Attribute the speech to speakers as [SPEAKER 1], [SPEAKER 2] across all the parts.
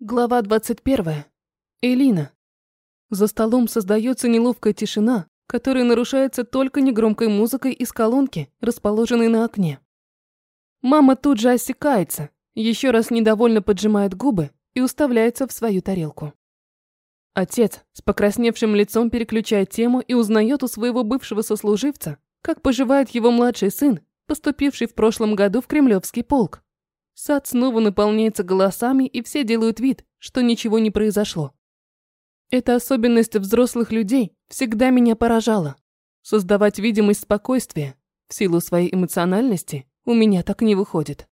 [SPEAKER 1] Глава 21. Элина. За столом создается неловкая тишина, которая нарушается только негромкой музыкой из колонки, расположенной на окне. Мама тут же осекается, еще раз недовольно поджимает губы и уставляется в свою тарелку. Отец с покрасневшим лицом переключает тему и узнает у своего бывшего сослуживца, как поживает его младший сын, поступивший в прошлом году в Кремлевский полк. Сад снова наполняется голосами, и все делают вид, что ничего не произошло. Эта особенность взрослых людей всегда меня поражала. Создавать видимость спокойствия в силу своей эмоциональности у меня так не выходит.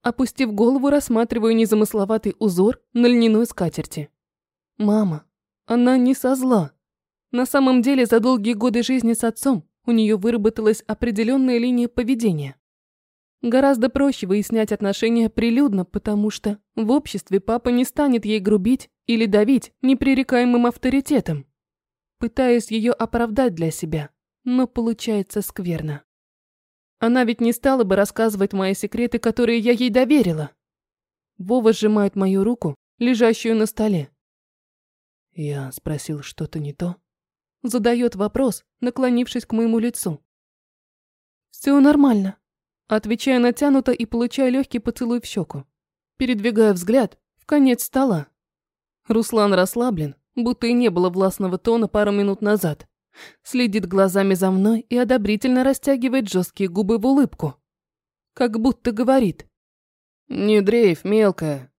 [SPEAKER 1] Опустив голову, рассматриваю незамысловатый узор на льняной скатерти. Мама, она не со зла. На самом деле, за долгие годы жизни с отцом у нее выработалась определенная линия поведения. Гораздо проще выяснять отношения прилюдно, потому что в обществе папа не станет ей грубить или давить непререкаемым авторитетом. Пытаюсь ее оправдать для себя, но получается скверно. Она ведь не стала бы рассказывать мои секреты, которые я ей доверила. Вова сжимает мою руку, лежащую на столе. Я спросил что-то не то. Задает вопрос, наклонившись к моему лицу. Все нормально. Отвечаю натянуто и получаю легкий поцелуй в щеку. Передвигаю взгляд в конец стола. Руслан расслаблен, будто и не было властного тона пару минут назад. Следит глазами за мной и одобрительно растягивает жесткие губы в улыбку. Как будто говорит. «Не дрейф, мелкая».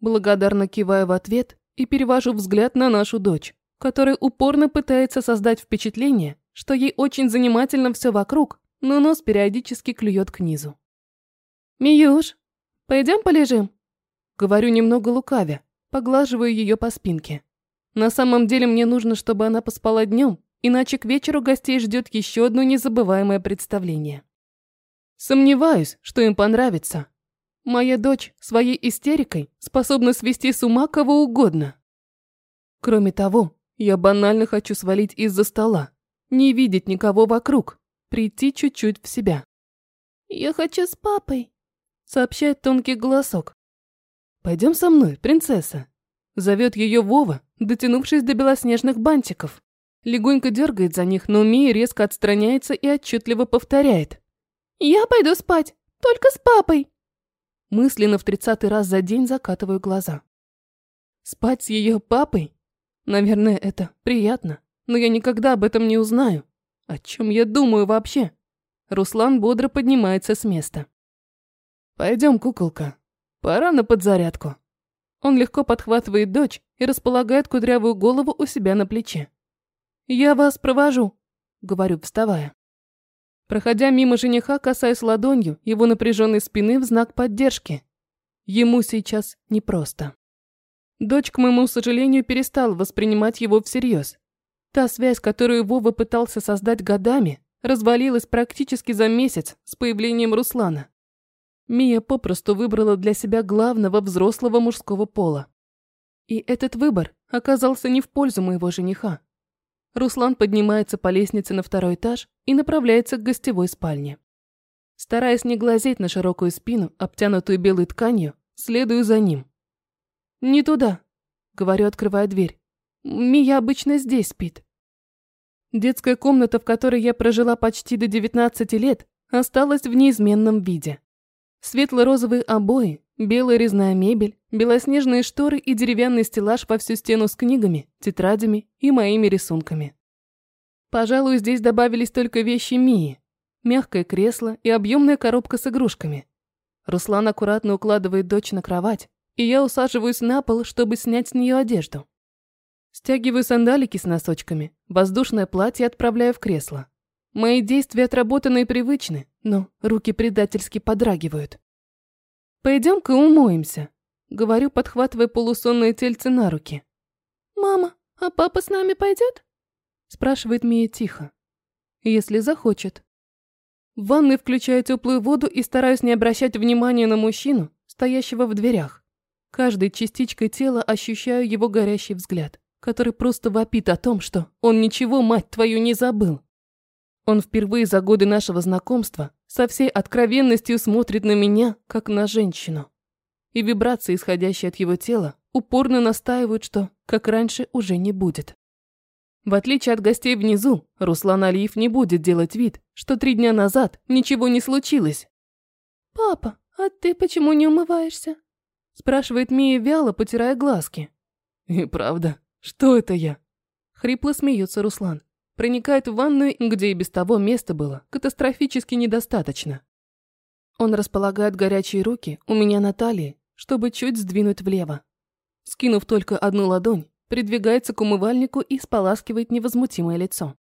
[SPEAKER 1] Благодарно киваю в ответ и перевожу взгляд на нашу дочь, которая упорно пытается создать впечатление, что ей очень занимательно все вокруг, но нос периодически клюет к низу. «Миюш, пойдем полежим?» Говорю немного лукавя, поглаживаю ее по спинке. На самом деле мне нужно, чтобы она поспала днем, иначе к вечеру гостей ждет еще одно незабываемое представление. Сомневаюсь, что им понравится. Моя дочь своей истерикой способна свести с ума кого угодно. Кроме того, я банально хочу свалить из-за стола, не видеть никого вокруг, прийти чуть-чуть в себя. «Я хочу с папой», — сообщает тонкий голосок. «Пойдем со мной, принцесса», — зовет ее Вова, дотянувшись до белоснежных бантиков. Легонько дергает за них, но Мия резко отстраняется и отчетливо повторяет. «Я пойду спать, только с папой». Мысленно в тридцатый раз за день закатываю глаза. Спать с ее папой? Наверное, это приятно, но я никогда об этом не узнаю. О чем я думаю вообще? Руслан бодро поднимается с места. Пойдем, куколка. Пора на подзарядку. Он легко подхватывает дочь и располагает кудрявую голову у себя на плече. «Я вас провожу», — говорю, вставая. Проходя мимо жениха, касаясь ладонью его напряженной спины в знак поддержки. Ему сейчас непросто. Дочь, к моему сожалению, перестала воспринимать его всерьез. Та связь, которую Вова пытался создать годами, развалилась практически за месяц с появлением Руслана. Мия попросту выбрала для себя главного взрослого мужского пола. И этот выбор оказался не в пользу моего жениха. Руслан поднимается по лестнице на второй этаж и направляется к гостевой спальне. Стараясь не глазеть на широкую спину, обтянутую белой тканью, следую за ним. «Не туда», — говорю, открывая дверь. «Мия обычно здесь спит». Детская комната, в которой я прожила почти до 19 лет, осталась в неизменном виде. Светло-розовые обои, белая резная мебель, белоснежные шторы и деревянный стеллаж во всю стену с книгами, тетрадями и моими рисунками. Пожалуй, здесь добавились только вещи Мии. Мягкое кресло и объемная коробка с игрушками. Руслан аккуратно укладывает дочь на кровать, и я усаживаюсь на пол, чтобы снять с нее одежду. Стягиваю сандалики с носочками, воздушное платье отправляю в кресло. Мои действия отработаны и привычны, но руки предательски подрагивают. «Пойдем-ка умоемся», — говорю, подхватывая полусонное тельце на руки. «Мама, а папа с нами пойдет?» — спрашивает Мия тихо. «Если захочет». В ванной включаю теплую воду и стараюсь не обращать внимания на мужчину, стоящего в дверях. Каждой частичкой тела ощущаю его горящий взгляд который просто вопит о том, что он ничего, мать твою, не забыл. Он впервые за годы нашего знакомства со всей откровенностью смотрит на меня, как на женщину. и вибрации, исходящие от его тела, упорно настаивают, что, как раньше, уже не будет. В отличие от гостей внизу, Руслан Алиев не будет делать вид, что три дня назад ничего не случилось.
[SPEAKER 2] «Папа, а ты почему не умываешься?»
[SPEAKER 1] спрашивает Мия вяло, потирая глазки. «И правда, что это я?» Хрипло смеется Руслан. Проникает в ванную, где и без того места было катастрофически недостаточно. Он располагает горячие руки у меня на талии, чтобы чуть сдвинуть влево. Скинув только одну ладонь, придвигается к умывальнику и споласкивает невозмутимое лицо.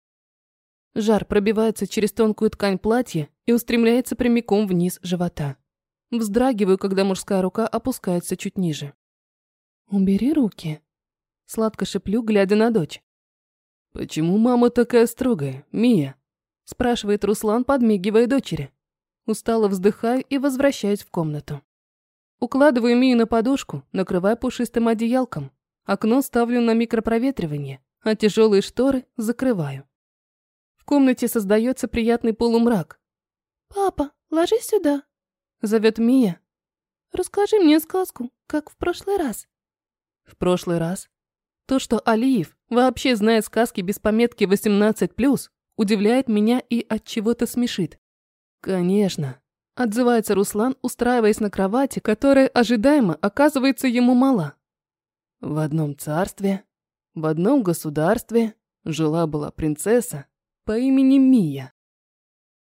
[SPEAKER 1] Жар пробивается через тонкую ткань платья и устремляется прямиком вниз живота. Вздрагиваю, когда мужская рука опускается чуть ниже. «Убери руки», – сладко шеплю, глядя на дочь. «Почему мама такая строгая, Мия?» – спрашивает Руслан, подмигивая дочери. Устало вздыхаю и возвращаюсь в комнату. Укладываю Мию на подушку, накрывая пушистым одеялком. Окно ставлю на микропроветривание, а тяжелые шторы закрываю. В комнате создается приятный полумрак.
[SPEAKER 2] «Папа, ложись сюда», –
[SPEAKER 1] зовет Мия.
[SPEAKER 2] «Расскажи мне сказку, как в прошлый раз».
[SPEAKER 1] В прошлый раз? То, что Алиев вообще знает сказки без пометки 18+, удивляет меня и от чего-то смешит. Конечно, Отзывается Руслан, устраиваясь на кровати, которая ожидаемо оказывается ему мала. В одном царстве, в одном государстве жила-была принцесса по имени Мия.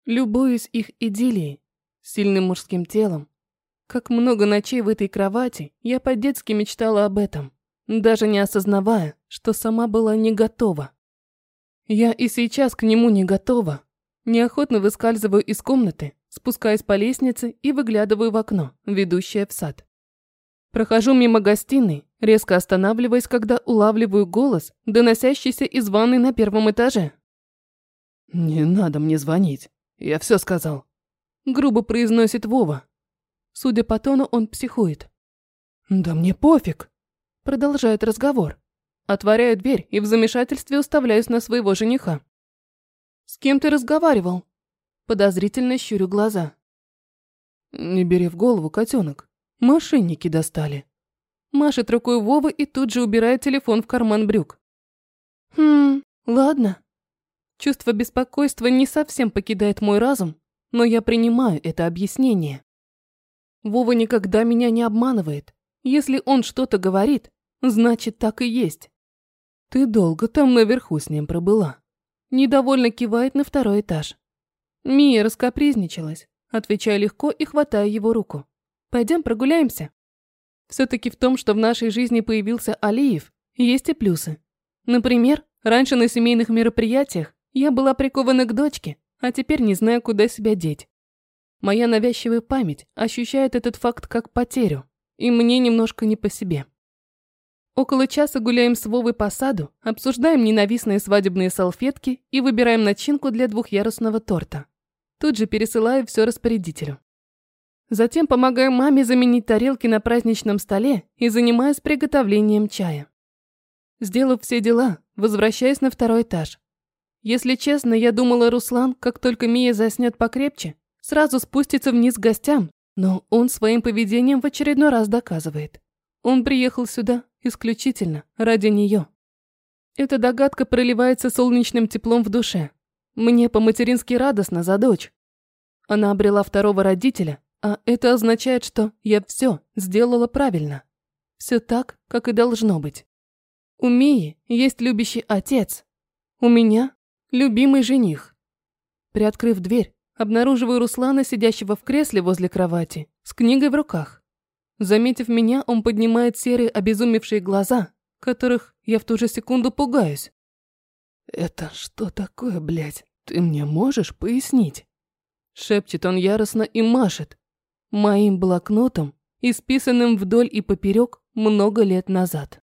[SPEAKER 1] Любуюсь их идиллией, сильным мужским телом. Как много ночей в этой кровати я по-детски мечтала об этом, даже не осознавая, что сама была не готова. Я и сейчас к нему не готова. Неохотно выскальзываю из комнаты, спускаюсь по лестнице и выглядываю в окно, ведущее в сад. Прохожу мимо гостиной, резко останавливаясь, когда улавливаю голос, доносящийся из ванной на первом этаже. «Не надо мне звонить, я все сказал», – грубо произносит Вова. Судя по тону, он психует. «Да мне пофиг», – продолжает разговор. Отворяю дверь и в замешательстве уставляюсь на своего жениха. «С кем ты разговаривал?» Подозрительно щурю глаза. Не бери в голову, котенок. Мошенники достали. Машет рукой Вова и тут же убирает телефон в карман брюк. Хм, ладно. Чувство беспокойства не совсем покидает мой разум, но я принимаю это объяснение. Вова никогда меня не обманывает. Если он что-то говорит, значит так и есть. Ты долго там наверху с ним пробыла. Недовольно кивает на второй этаж. Мия раскопризничалась, отвечая легко и хватая его руку. Пойдем прогуляемся. Все-таки в том, что в нашей жизни появился Алиев, есть и плюсы. Например, раньше на семейных мероприятиях я была прикована к дочке, а теперь не знаю, куда себя деть. Моя навязчивая память ощущает этот факт как потерю, и мне немножко не по себе. Около часа гуляем с Вовой по саду, обсуждаем ненавистные свадебные салфетки и выбираем начинку для двухъярусного торта. Тут же пересылаю все распорядителю. Затем помогаю маме заменить тарелки на праздничном столе и занимаюсь приготовлением чая. Сделав все дела, возвращаюсь на второй этаж. Если честно, я думала, Руслан, как только Мия заснет покрепче, сразу спустится вниз к гостям, но он своим поведением в очередной раз доказывает. Он приехал сюда исключительно ради нее. Эта догадка проливается солнечным теплом в душе. Мне по-матерински радостно за дочь. Она обрела второго родителя, а это означает, что я все сделала правильно. Все так, как и должно быть. У Мии есть любящий отец. У меня любимый жених. Приоткрыв дверь, обнаруживаю Руслана, сидящего в кресле возле кровати, с книгой в руках. Заметив меня, он поднимает серые обезумевшие глаза, которых я в ту же секунду пугаюсь. «Это что такое, блядь? Ты мне можешь пояснить?» Шепчет он яростно и машет. Моим блокнотом, исписанным вдоль и поперек много лет назад.